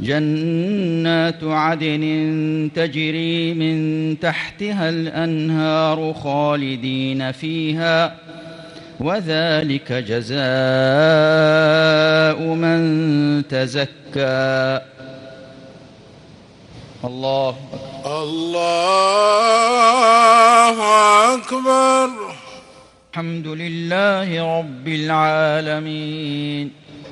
جنات عدن تجري من تحتها الأنهار خالدين فيها وذلك جزاء من تزكى. الله الله أكبر. الحمد لله رب العالمين.